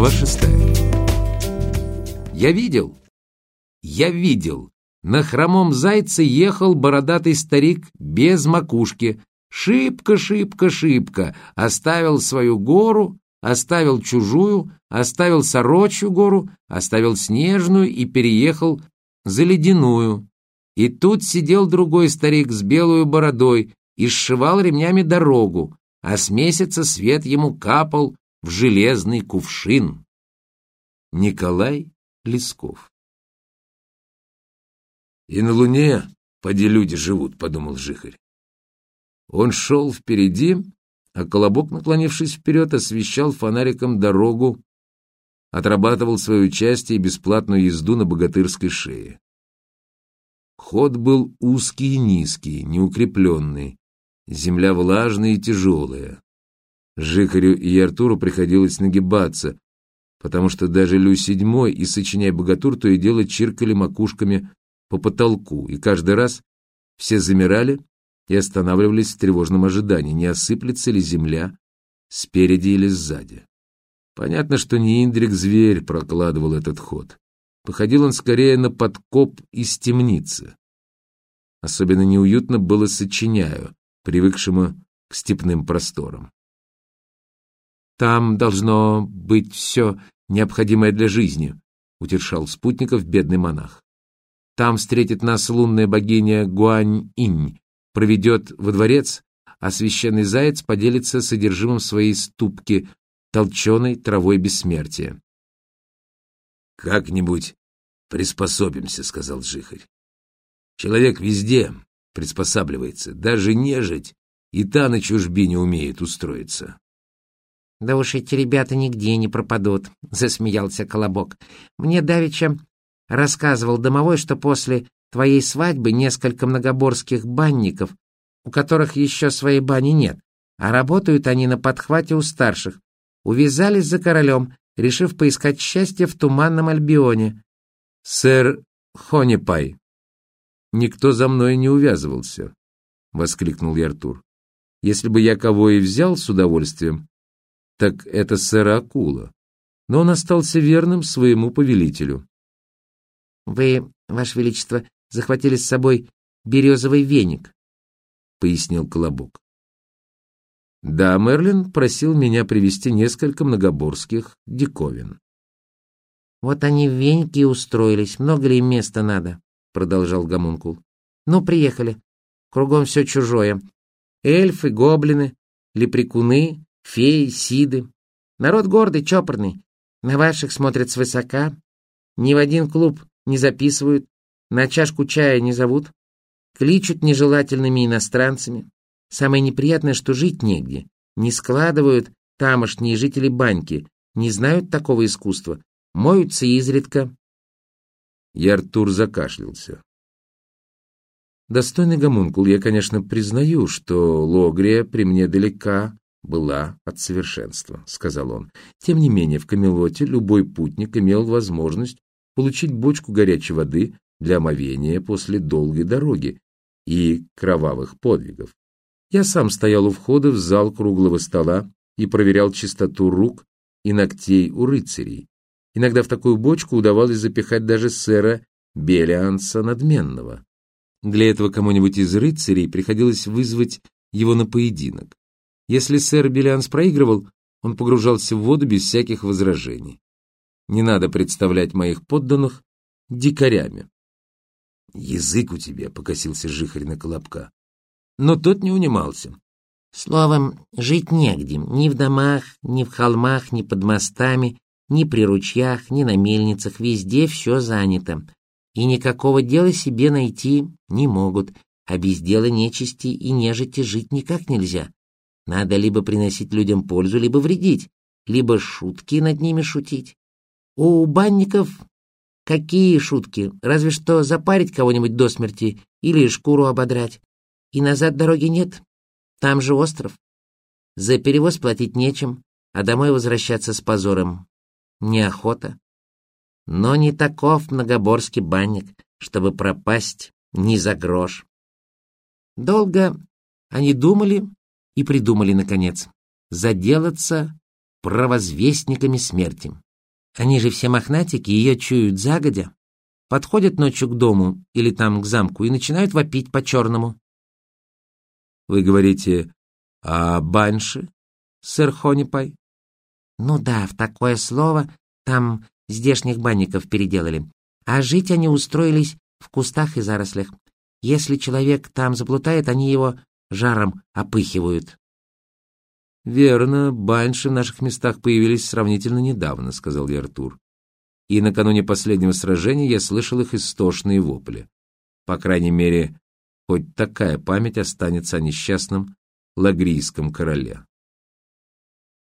Глава шестая. Я видел, я видел, на хромом зайце ехал бородатый старик без макушки, шибко, шибко, шибко, оставил свою гору, оставил чужую, оставил сорочью гору, оставил снежную и переехал за ледяную. И тут сидел другой старик с белой бородой и сшивал ремнями дорогу, а с месяца свет ему капал в железный кувшин. Николай Лесков «И на Луне поди люди живут», — подумал Жихарь. Он шел впереди, а Колобок, наклонившись вперед, освещал фонариком дорогу, отрабатывал свое участие и бесплатную езду на богатырской шее. Ход был узкий и низкий, неукрепленный, земля влажная и тяжелая. Жихарю и Артуру приходилось нагибаться, потому что даже Лю седьмой и сочиняй богатур то и дело чиркали макушками по потолку, и каждый раз все замирали и останавливались в тревожном ожидании, не осыплется ли земля спереди или сзади. Понятно, что не Индрик-зверь прокладывал этот ход. Походил он скорее на подкоп из темницы. Особенно неуютно было сочиняю, привыкшему к степным просторам. Там должно быть все необходимое для жизни, утешал спутников бедный монах. Там встретит нас лунная богиня Гуань-инь, проведет во дворец, а священный заяц поделится содержимым своей ступки, толченой травой бессмертия. «Как-нибудь приспособимся», — сказал Жихарь. «Человек везде приспосабливается, даже нежить, и та на чужбине умеет устроиться». «Да уж эти ребята нигде не пропадут», — засмеялся Колобок. «Мне давеча рассказывал домовой, что после твоей свадьбы несколько многоборских банников, у которых еще своей бани нет, а работают они на подхвате у старших, увязались за королем, решив поискать счастье в туманном Альбионе. «Сэр Хонипай, никто за мной не увязывался», — воскликнул я Артур. «Если бы я кого и взял с удовольствием, так это сэра Акула, но он остался верным своему повелителю. «Вы, Ваше Величество, захватили с собой березовый веник», — пояснил Колобок. Да, Мерлин просил меня привезти несколько многоборских диковин. «Вот они в веньке устроились, много ли им места надо?» — продолжал Гомункул. «Ну, приехали. Кругом все чужое. Эльфы, гоблины, лепрекуны, феи, сиды. Народ гордый, чопорный. На ваших смотрят свысока. Ни в один клуб не записывают, на чашку чая не зовут. Кличут нежелательными иностранцами. Самое неприятное, что жить негде. Не складывают тамошние жители баньки, не знают такого искусства, моются изредка. И Артур закашлялся. Достойный гомункул, я, конечно, признаю, что Логрия при мне далека была от совершенства, — сказал он. Тем не менее, в Камелоте любой путник имел возможность получить бочку горячей воды для омовения после долгой дороги и кровавых подвигов. Я сам стоял у входа в зал круглого стола и проверял чистоту рук и ногтей у рыцарей. Иногда в такую бочку удавалось запихать даже сэра Белианса Надменного. Для этого кому-нибудь из рыцарей приходилось вызвать его на поединок. Если сэр Белианс проигрывал, он погружался в воду без всяких возражений. Не надо представлять моих подданных дикарями. «Язык у тебя», — покосился жихарь на Колобка. Но тот не унимался. Словом, жить негде, ни в домах, ни в холмах, ни под мостами, ни при ручьях, ни на мельницах, везде все занято. И никакого дела себе найти не могут, а без дела нечисти и нежити жить никак нельзя. Надо либо приносить людям пользу, либо вредить, либо шутки над ними шутить. У банников какие шутки? Разве что запарить кого-нибудь до смерти или шкуру ободрать. И назад дороги нет. Там же остров. За перевоз платить нечем, а домой возвращаться с позором неохота. Но не таков многоборский банник, чтобы пропасть ни за грош. Долго они думали и придумали, наконец, заделаться провозвестниками смерти. Они же все мохнатики, ее чуют загодя. Подходят ночью к дому или там к замку и начинают вопить по-черному. Вы говорите о банше, сэр Хонипай? Ну да, в такое слово там здешних банников переделали. А жить они устроились в кустах и зарослях. Если человек там заплутает, они его жаром опыхивают. «Верно, банши в наших местах появились сравнительно недавно», — сказал я Артур. «И накануне последнего сражения я слышал их истошные вопли. По крайней мере, хоть такая память останется о несчастном лагрийском короле».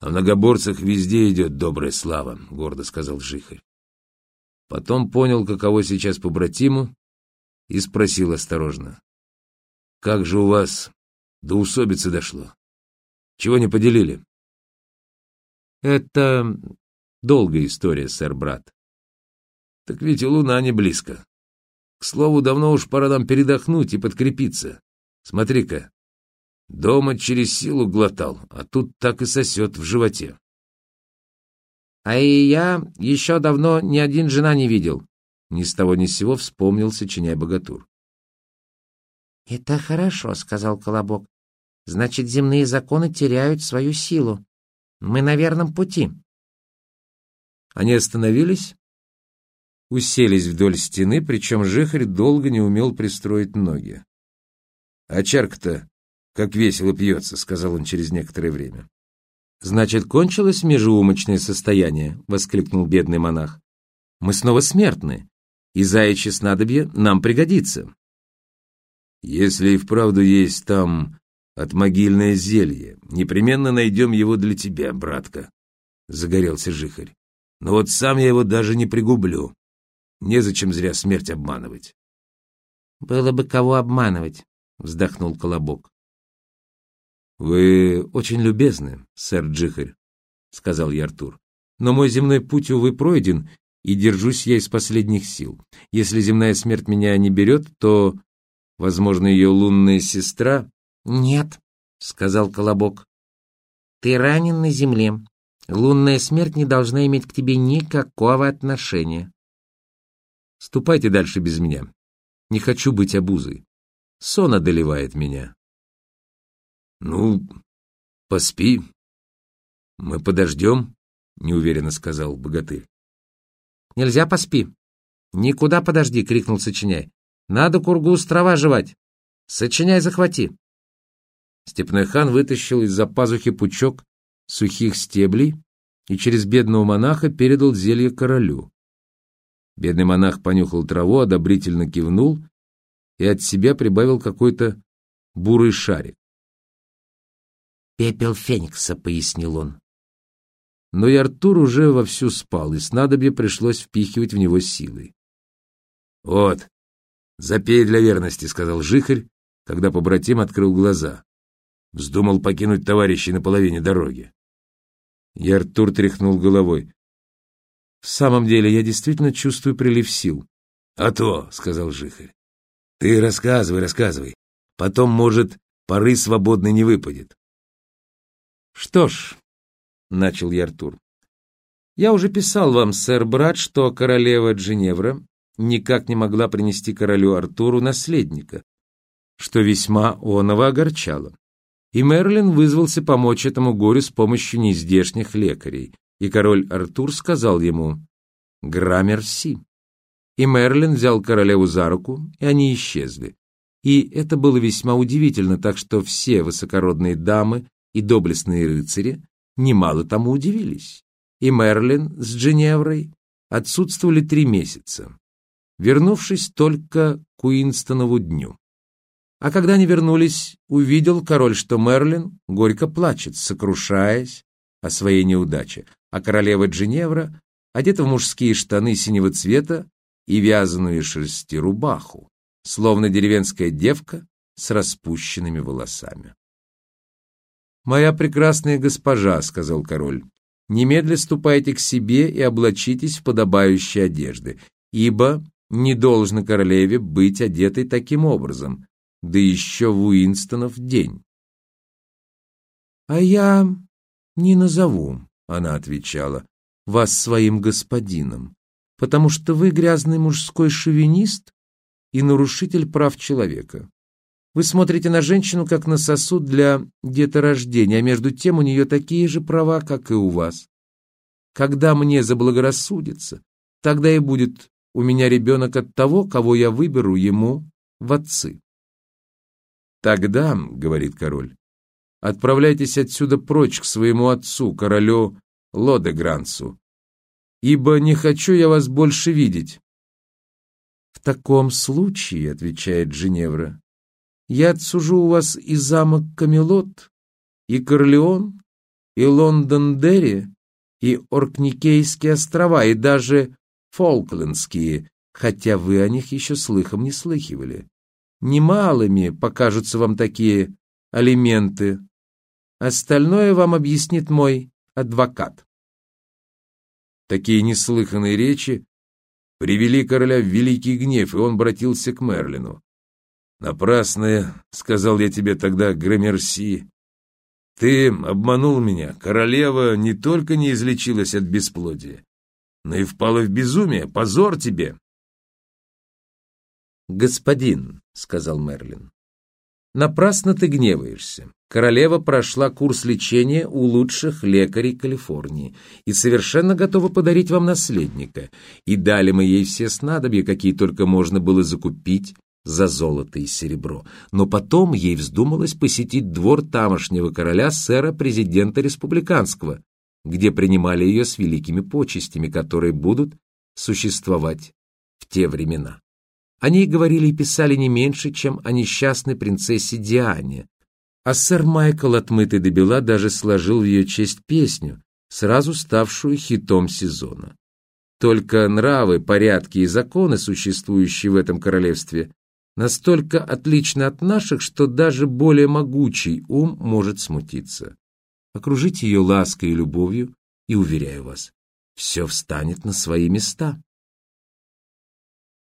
«О многоборцах везде идет добрая слава», — гордо сказал Жихарь. Потом понял, каково сейчас побратиму, и спросил осторожно. «Как же у вас до усобицы дошло?» Чего не поделили? Это долгая история, сэр-брат. Так ведь и луна не близко. К слову, давно уж пора нам передохнуть и подкрепиться. Смотри-ка, дома через силу глотал, а тут так и сосет в животе. А и я еще давно ни один жена не видел. Ни с того ни с сего вспомнил, сочиняй богатур. — Это хорошо, — сказал Колобок. Значит, земные законы теряют свою силу. Мы на верном пути. Они остановились, уселись вдоль стены, причем Жихарь долго не умел пристроить ноги. — А чарка-то как весело пьется, — сказал он через некоторое время. — Значит, кончилось межеумочное состояние, — воскликнул бедный монах. — Мы снова смертны, и заячье снадобье нам пригодится. — Если и вправду есть там от могильное зелье. Непременно найдем его для тебя, братка, — загорелся жихарь. Но вот сам я его даже не пригублю. Незачем зря смерть обманывать. — Было бы кого обманывать, — вздохнул Колобок. — Вы очень любезны, сэр Джихарь, — сказал я Артур. — Но мой земной путь, увы, пройден, и держусь я из последних сил. Если земная смерть меня не берет, то, возможно, ее лунная сестра «Нет», — сказал Колобок. «Ты ранен на земле. Лунная смерть не должна иметь к тебе никакого отношения». «Ступайте дальше без меня. Не хочу быть обузой. Сон одолевает меня». «Ну, поспи. Мы подождем», — неуверенно сказал богатырь. «Нельзя поспи. Никуда подожди», — крикнул Сочиняй. «Надо кургу с трава жевать. Сочиняй захвати». Степной хан вытащил из-за пазухи пучок сухих стеблей и через бедного монаха передал зелье королю. Бедный монах понюхал траву, одобрительно кивнул и от себя прибавил какой-то бурый шарик. «Пепел феникса», — пояснил он. Но и Артур уже вовсю спал, и снадобье пришлось впихивать в него силой. «Вот, запей для верности», — сказал жихарь, когда побратим открыл глаза. Вздумал покинуть товарищей на половине дороги. И Артур тряхнул головой. «В самом деле, я действительно чувствую прилив сил». «А то», — сказал Жихарь. «Ты рассказывай, рассказывай. Потом, может, поры свободной не выпадет». «Что ж», — начал я Артур, — «я уже писал вам, сэр-брат, что королева Джиневра никак не могла принести королю Артуру наследника, что весьма оного огорчало и Мерлин вызвался помочь этому горю с помощью нездешних лекарей, и король Артур сказал ему «Граммерси». И Мерлин взял королеву за руку, и они исчезли. И это было весьма удивительно, так что все высокородные дамы и доблестные рыцари немало тому удивились. И Мерлин с Дженеврой отсутствовали три месяца, вернувшись только к Уинстонову дню. А когда они вернулись, увидел король, что Мерлин горько плачет, сокрушаясь о своей неудаче, а королева Джиневра одета в мужские штаны синего цвета и вязаную шерсти рубаху, словно деревенская девка с распущенными волосами. «Моя прекрасная госпожа», — сказал король, — «немедля ступайте к себе и облачитесь в подобающие одежды, ибо не должно королеве быть одетой таким образом, да еще в Уинстонов день. — А я не назову, — она отвечала. вас своим господином, потому что вы грязный мужской шовинист и нарушитель прав человека. Вы смотрите на женщину как на сосуд для деторождения, а между тем у нее такие же права, как и у вас. Когда мне заблагорассудится, тогда и будет у меня ребенок от того, кого я выберу ему в отцы. Тогда, — говорит король, — отправляйтесь отсюда прочь к своему отцу, королю Лодегрансу, ибо не хочу я вас больше видеть. В таком случае, — отвечает Женевра, — я отсужу у вас и замок Камелот, и Корлеон, и Лондон-Дерри, и Оркникейские острова, и даже Фолклендские, хотя вы о них еще слыхом не слыхивали. Немалыми покажутся вам такие алименты. Остальное вам объяснит мой адвокат. Такие неслыханные речи привели короля в великий гнев, и он обратился к Мерлину. «Напрасно, — сказал я тебе тогда, Громерси, — ты обманул меня. Королева не только не излечилась от бесплодия, но и впала в безумие. Позор тебе!» «Господин, — сказал Мерлин, — напрасно ты гневаешься. Королева прошла курс лечения у лучших лекарей Калифорнии и совершенно готова подарить вам наследника. И дали мы ей все снадобья, какие только можно было закупить за золото и серебро. Но потом ей вздумалось посетить двор тамошнего короля сэра-президента республиканского, где принимали ее с великими почестями, которые будут существовать в те времена. О ней говорили и писали не меньше, чем о несчастной принцессе Диане, а сэр Майкл, отмытый до бела, даже сложил в ее честь песню, сразу ставшую хитом сезона. Только нравы, порядки и законы, существующие в этом королевстве, настолько отличны от наших, что даже более могучий ум может смутиться. Окружите ее лаской и любовью, и, уверяю вас, все встанет на свои места.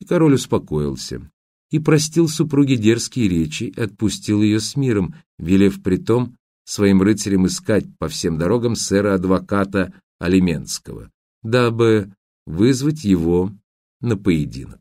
И король успокоился и простил супруге дерзкие речи, отпустил ее с миром, велев притом своим рыцарям искать по всем дорогам сэра-адвоката Алименского, дабы вызвать его на поединок.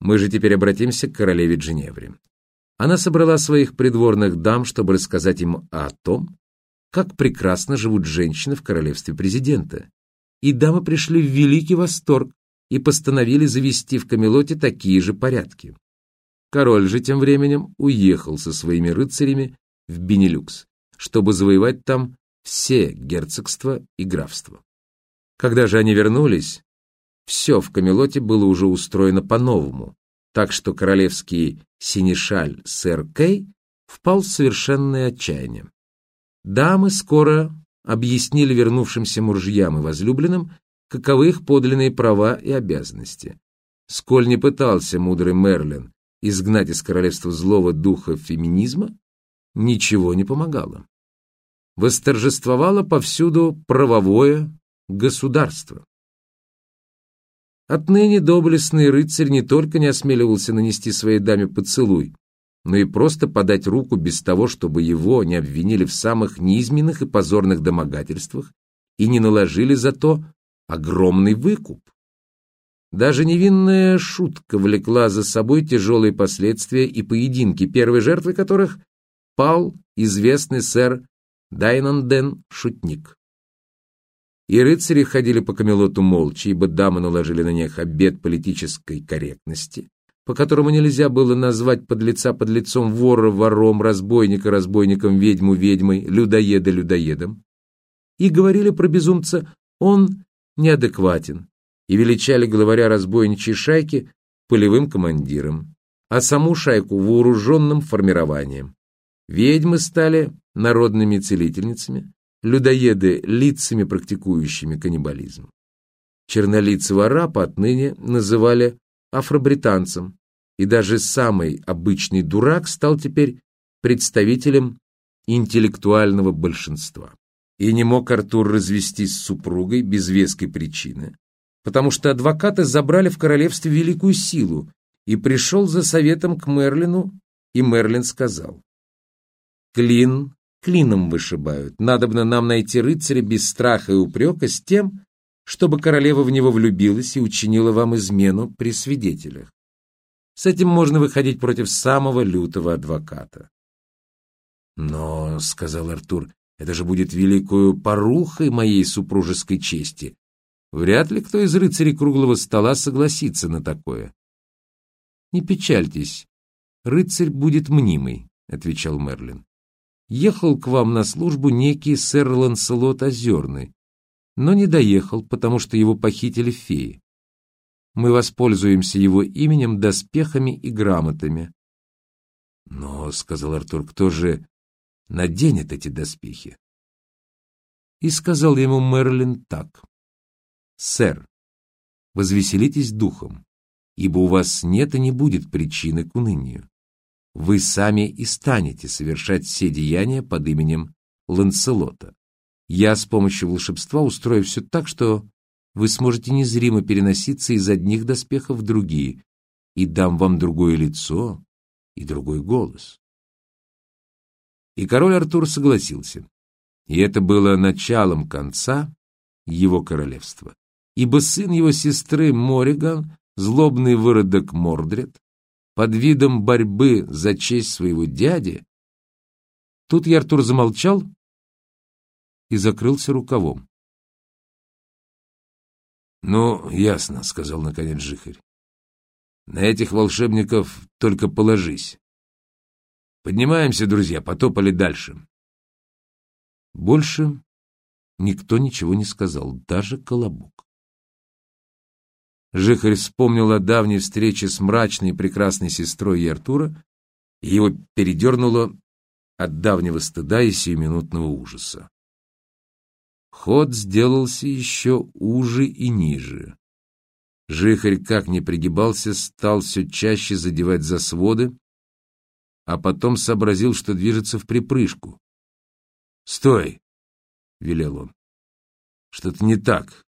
Мы же теперь обратимся к королеве Дженевре. Она собрала своих придворных дам, чтобы рассказать им о том, как прекрасно живут женщины в королевстве президента. И дамы пришли в великий восторг и постановили завести в Камелоте такие же порядки. Король же тем временем уехал со своими рыцарями в Бенилюкс, чтобы завоевать там все герцогства и графства. Когда же они вернулись, все в Камелоте было уже устроено по-новому, так что королевский синешаль сэр Кей впал в совершенное отчаяние. Дамы скоро объяснили вернувшимся мужьям и возлюбленным, каковы их подлинные права и обязанности. Сколь не пытался мудрый Мерлин изгнать из королевства злого духа феминизма, ничего не помогало. Восторжествовало повсюду правовое государство. Отныне доблестный рыцарь не только не осмеливался нанести своей даме поцелуй, но и просто подать руку без того, чтобы его не обвинили в самых низменных и позорных домогательствах и не наложили за то огромный выкуп. Даже невинная шутка влекла за собой тяжелые последствия и поединки, первой жертвой которых пал известный сэр Дайнанден Шутник. И рыцари ходили по Камелоту молча, ибо дамы наложили на них обет политической корректности, по которому нельзя было назвать подлеца подлецом, вора вором, разбойника разбойником, ведьму ведьмой, людоеда людоедом. И говорили про безумца «он неадекватен, и величали главаря разбойничьей шайки полевым командиром, а саму шайку вооруженным формированием. Ведьмы стали народными целительницами, людоеды – лицами, практикующими каннибализм. Чернолицего арапа отныне называли афробританцем, и даже самый обычный дурак стал теперь представителем интеллектуального большинства. И не мог Артур развестись с супругой без веской причины, потому что адвокаты забрали в королевстве великую силу, и пришел за советом к Мерлину, и Мерлин сказал, «Клин клином вышибают. Надобно нам найти рыцаря без страха и упрека с тем, чтобы королева в него влюбилась и учинила вам измену при свидетелях. С этим можно выходить против самого лютого адвоката. Но, — сказал Артур, — это же будет великою порухой моей супружеской чести. Вряд ли кто из рыцарей круглого стола согласится на такое. Не печальтесь, рыцарь будет мнимый, — отвечал Мерлин. Ехал к вам на службу некий сэр Ланселот Озерный, но не доехал, потому что его похитили феи мы воспользуемся его именем, доспехами и грамотами. Но, — сказал Артур, — кто же наденет эти доспехи? И сказал ему Мерлин так. «Сэр, возвеселитесь духом, ибо у вас нет и не будет причины к унынию. Вы сами и станете совершать все деяния под именем Ланселота. Я с помощью волшебства устрою все так, что вы сможете незримо переноситься из одних доспехов в другие, и дам вам другое лицо и другой голос. И король Артур согласился. И это было началом конца его королевства. Ибо сын его сестры Мориган, злобный выродок Мордред, под видом борьбы за честь своего дяди, тут я Артур замолчал и закрылся рукавом. «Ну, ясно», — сказал наконец Жихарь. «На этих волшебников только положись. Поднимаемся, друзья, потопали дальше». Больше никто ничего не сказал, даже Колобок. Жихарь вспомнил о давней встрече с мрачной и прекрасной сестрой Артура, и его передернуло от давнего стыда и сиюминутного ужаса. Ход сделался еще уже и ниже. Жихарь, как ни пригибался, стал все чаще задевать за своды, а потом сообразил, что движется в припрыжку. «Стой!» — велел он. «Что-то не так.